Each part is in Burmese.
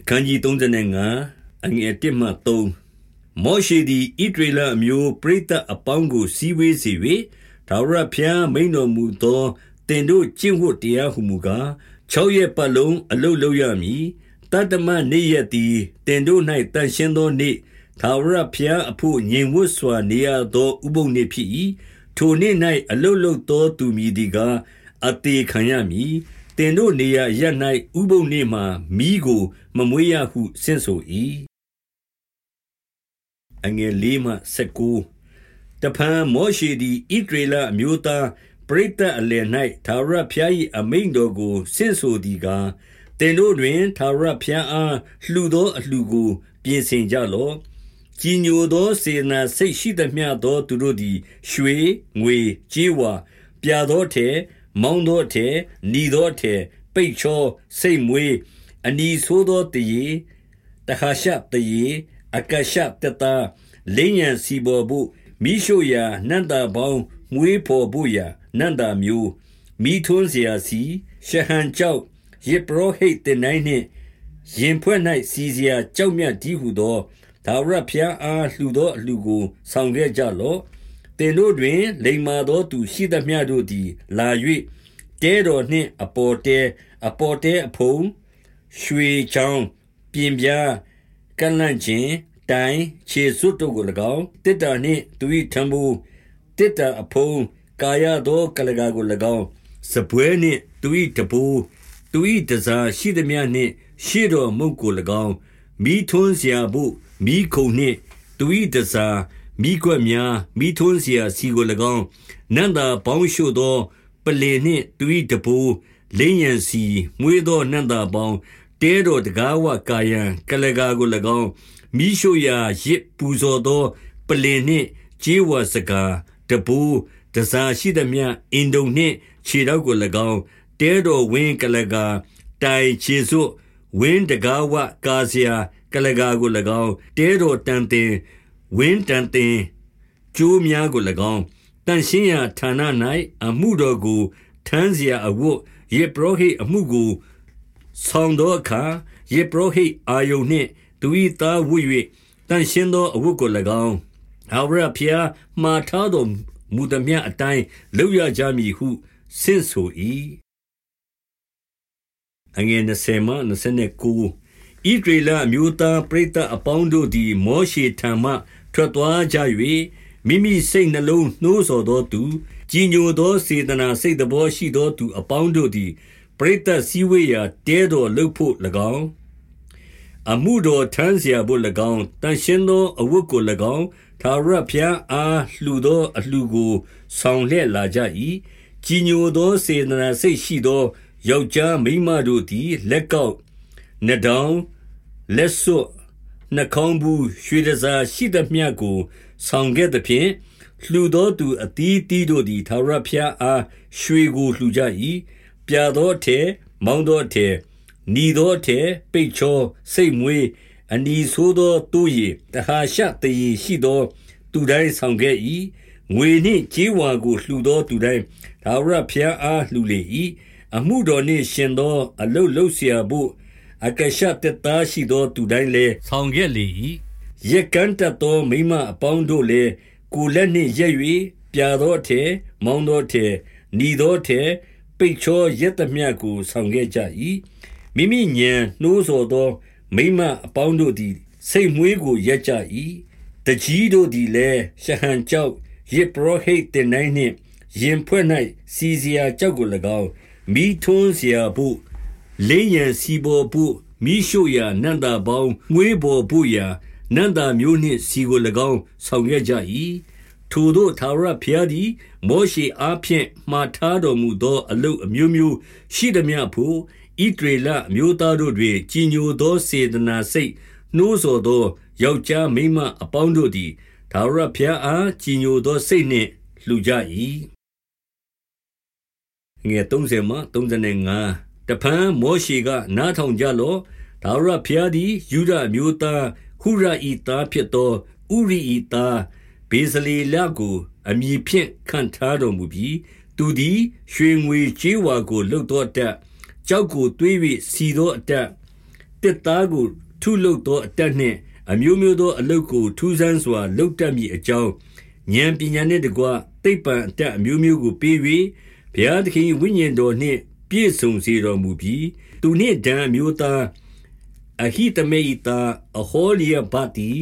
အခန်းကြီး35အငယ်1မှ3မောရှေသည်ဣဒရေလအမျိုးပရိသတ်အပေါင်းကိုစည်းဝေးစေ၍ဒါဝရဖျားမိန်တော်မူသောတင်တို့ကျင့်ဝတ်တရားဟုမူကား6ရက်ပတ်လုံးအလုတ်လုပ်ရမည်တတ္တမနေ့ရက်သည်တင်တို့၌တန်ရှင်းသောနေ့သာဝရဖျားအဖို့ငြိမ်ဝတ်စွာနေရသောဥပုံနေ့ဖြစ်၏ထိုနေ့၌အလုတ်လုပ်သောသူမည်ဒီကားအသေးခံရမည် တင်တို့နေရာရပ်၌ဥပုံနေ့မှာမိကို မမွေးရဟု ဆင့်ဆို၏အငယ်လေးမှ16တဖန် မောရှေသည်ဣဒရေလအမျိုးသား ပရိသတ်အလယ်၌သာရဖျား၏အမိန်တော်ကို ဆင့်ဆိုသည်ကားတင်တို့တွင်သာရဖျားအား လှူသောအလှူကို ပြင်ဆင်ကြလော့ ကြည်ညိုသော စေနာစိတ်ရှိသမျှသော သူတို့သည် ရွှေ ငွေ ကြေးဝါ ပြာသောထဲ မောင်းသောအထည်၊ဤသောအထည်၊ပိတ်ချောစိတ်မွေးအနီဆိုးသောတရေတခါရှတရေအကရှတတာလိမ့်ရန်စီပေါ်ဖို့မိရှုရာနန္တာပေါင်းမွေးဖို့ဖို့ရာနန္တာမျိုးမိထွန်းစရာစီရှဟန်ကြောက်ယေပရောဟိတ်တင်နိုင်နှင့်ရင်ဖွဲ့၌စီစရာကြောက်မြတ်ဒီဟုသောဒါဝရဖျားအားလှူသောအလှူကိုဆောင်ခဲ့ကြလော့ သင်တို့တွင် လိမ္မာသောသူရှိသမျှတို့သည် လာ၍တဲတော်နှင့်အပေါ်တဲအပေါ်တဲအဖုံရွှေချောင်းပြင်ပြားကန့်လန့်ခြင်းတိုင်ခြေစွတ်တို့ကို၎င်းတစ်တာနှင့်သူ၏ထံဘူးတစ်တာအဖုံကာယသောကလကာကို၎င်းစပွဲနှင့်သူ၏တပူသူ၏တစားရှိသမျှနှင့် ရှေ့တော်မုတ်ကို၎င်းမိထွန်းစရာဖို့မိခုံနှင့်သူ၏တစား မိကွက်များမိထွန်းစရာစီကို၎င်းနန္တာပေါင်းရှို့သောပလင်နှင့်သူ၏တပိုးလင်းရန်စီမွေးသောနန္တာပေါင်းတဲတော်တကားဝကာယံကလကာကို၎င်းမိရှို့ရာရစ်ပူဇော်သောပလင်နှင့်ကြေးဝါစကားတပိုးတစားရှိသည်မြအင်ဒုံနှင့်ခြေတော်ကို၎င်းတဲတော်ဝင်းကလကာတိုင်ခြေစွဝင်းတကားဝကာစရာကလကာကို၎င်းတဲတော်တန်တင် ဝင်းတန်တင်ကျိုးများကို၎င်းတန်ရှင်းရာဌာန၌အမှုတော်ကိုထမ်းเสียအဝတ်ယေပရောဟိတ်အမှုကိုဆောင်သောအခါယေပရောဟိတ်အာယုန်နှင့်သူ၏သားဝတ်၍တန်ရှင်းသောအဝတ်ကို၎င်းအာဝရဖျားမှားထားတော်မူသည်မြအတိုင်းလုပ်ရကြမည်ဟုဆင့်ဆို၏အငယ်20မှ29 ဣဒေလအမျိုးသားပရိသတ်အပေါင်းတို့သည် မောရှေထံမှ ထွက်သွားကြ၍မိမိစိတ်နှလုံးနှိုးဆော်သောသူ၊ကြည်ညိုသော စေတနာစိတ်သဘောရှိသောသူအပေါင်းတို့သည် ပရိသတ်စည်းဝေးရာ တဲတော်လုပ်ဘို့၎င်း၊အမှုတော်ထမ်းစရာဘို့၎င်း၊သန့်ရှင်းသော အဝတ်ကို၎င်း၊ထာဝရဘုရားအားလှူသော အလှူကို ဆောင်လျက်လာကြ၏။ကြည်ညိုသော စေတနာစိတ်ရှိသော ယောက်ျားမိန်းမတို့သည် လက်ကောက် နှတောင်လက်စွပ်နှကောင်းဘူးရွှေတစားရှိသမျှကို ဆောင်ခဲ့သဖြင့်လှူသောသူအသီးသီးတို့သည်သာရဖျားအားရွှေကိုလှူကြ၏ပြာသောထဲမောင်းသောထဲနီသောထဲပိတ်ချောစိတ်မွေးအနီဆိုးသောသူရည်တဟာရှတည်ရှိသောသူတိုင်းဆောင်ခဲ့၏ငွေနှင့်ကြေးဝါကိုလှူသောသူတိုင်းဒါဝရဖျားအားလှူလေ၏အမှုတော်နှင့်ရှင်သော အလုတ်လုတ်เสียဖို့ အကရှတသားရှိသောသူတိုင်းလည်းဆောင်ခဲ့လေ၏ရကန်းတသောမိမအပေါင်းတို့လည်းကိုလက်နှင့်ရက်၍ပြာသောအထည်မောင်းသောအထည်ညီသောအထည်ပိတ်ချောရက်သမျှကိုဆောင်ခဲ့ကြ၏မိမိညံနှိုးဆော်သောမိမအပေါင်းတို့သည် စိတ်မွေးကိုရက်ကြ၏တကြီးတို့သည်လည်းရှဟန်ကြောက်ယေပရောဟိတ်တင်နိုင်နှင့်ရင်ဖွဲ့၌စီစရာကြောက်ကို၎င်းမိထွန်းစရာဖို့ လင်းရန်စီဘောဖို့မိရှုရာနန္တာပေါင်းမွေးဘောဖို့ရာနန္တာမျိုးနှင့်စီကို၎င်းဆောင်ရကြ၏ထိုတို့သာရဖျားသည်မောရှေအားဖြင့်မှားထားတော်မူသော အလုတ်အမျိုးမျိုးရှိသည်များဖို့ဣဒရေလအမျိုးသားတို့တွင်ကြည်ညိုသောစေတနာစိတ်နှိုးဆော်သောယောက်ျားမိန်းမအပေါင်းတို့သည်သာရဖျားအားကြည်ညိုသောစိတ်နှင့်လှူကြ၏ငယ်30မှ35 တဖန်မောရှေက နားထောင်ကြလော့ဒါဝရဖျားသည်ယူဒအမျိုးသားဟုရဤသားဖြစ်သောဥရိဤသားဘေဇလေလကိုအမည်ဖြင့်ခံထားတော်မူပြီးသူသည်ရွှေငွေကြေးဝါကိုလှုပ်သောအတက်ကြောက်ကိုတွေး၍စီသောအတက်တစ်သားကိုထုလုပ်သောအတတ်နှင့်အမျိုးမျိုးသောအလုပ်ကိုထူးဆန်းစွာလုပ်တတ်မည်အကြောင်း၊ဥာဏ်ပညာနှင့်တကွသိပ္ပံအတတ်အမျိုးမျိုးကိုပေး၍၊ဘုရားသခင်၏ဝိညာဉ်တော်နှင့် ပြည့်စုံစေတော်မူပြီ။သူနှင့်ဒန်အမျိုးသား၊အဟိသမက်၏သားအဟောလျဘသည်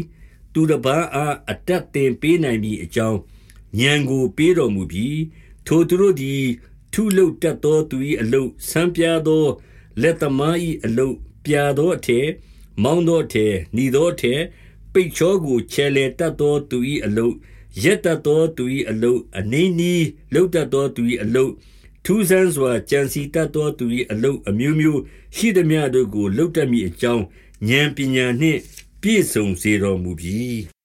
သူတပါးအားအတတ်သင်ပေးနိုင်မည်အကြောင်းဥာဏ်ကိုပေးတော်မူပြီ။ထိုသူတို့သည်ထုလုပ်တတ်သောသူ၏အလုပ်၊ဆန်းပြားသောလက်သမား၏အလုပ်၊ပြာသောအထည်၊မောင်းသောအထည်၊နီသောအထည်၊ပိတ်ချောကိုချယ်လှယ်တတ်သောသူ၏အလုပ်၊ရက်တတ်သောသူ၏အလုပ်၊အနှေးနီးလုပ်တတ်သောသူ၏အလုပ်၊ ထူးဆန်းစွာကြံစည်တတ်သောသူ၏အလုပ်အမျိုးမျိုးရှိသမျှတို့ကို လုပ်တတ်မည်အကြောင်းဥာဏ်ပညာနှင့် ပြည့်စုံစေတော်မူပြီ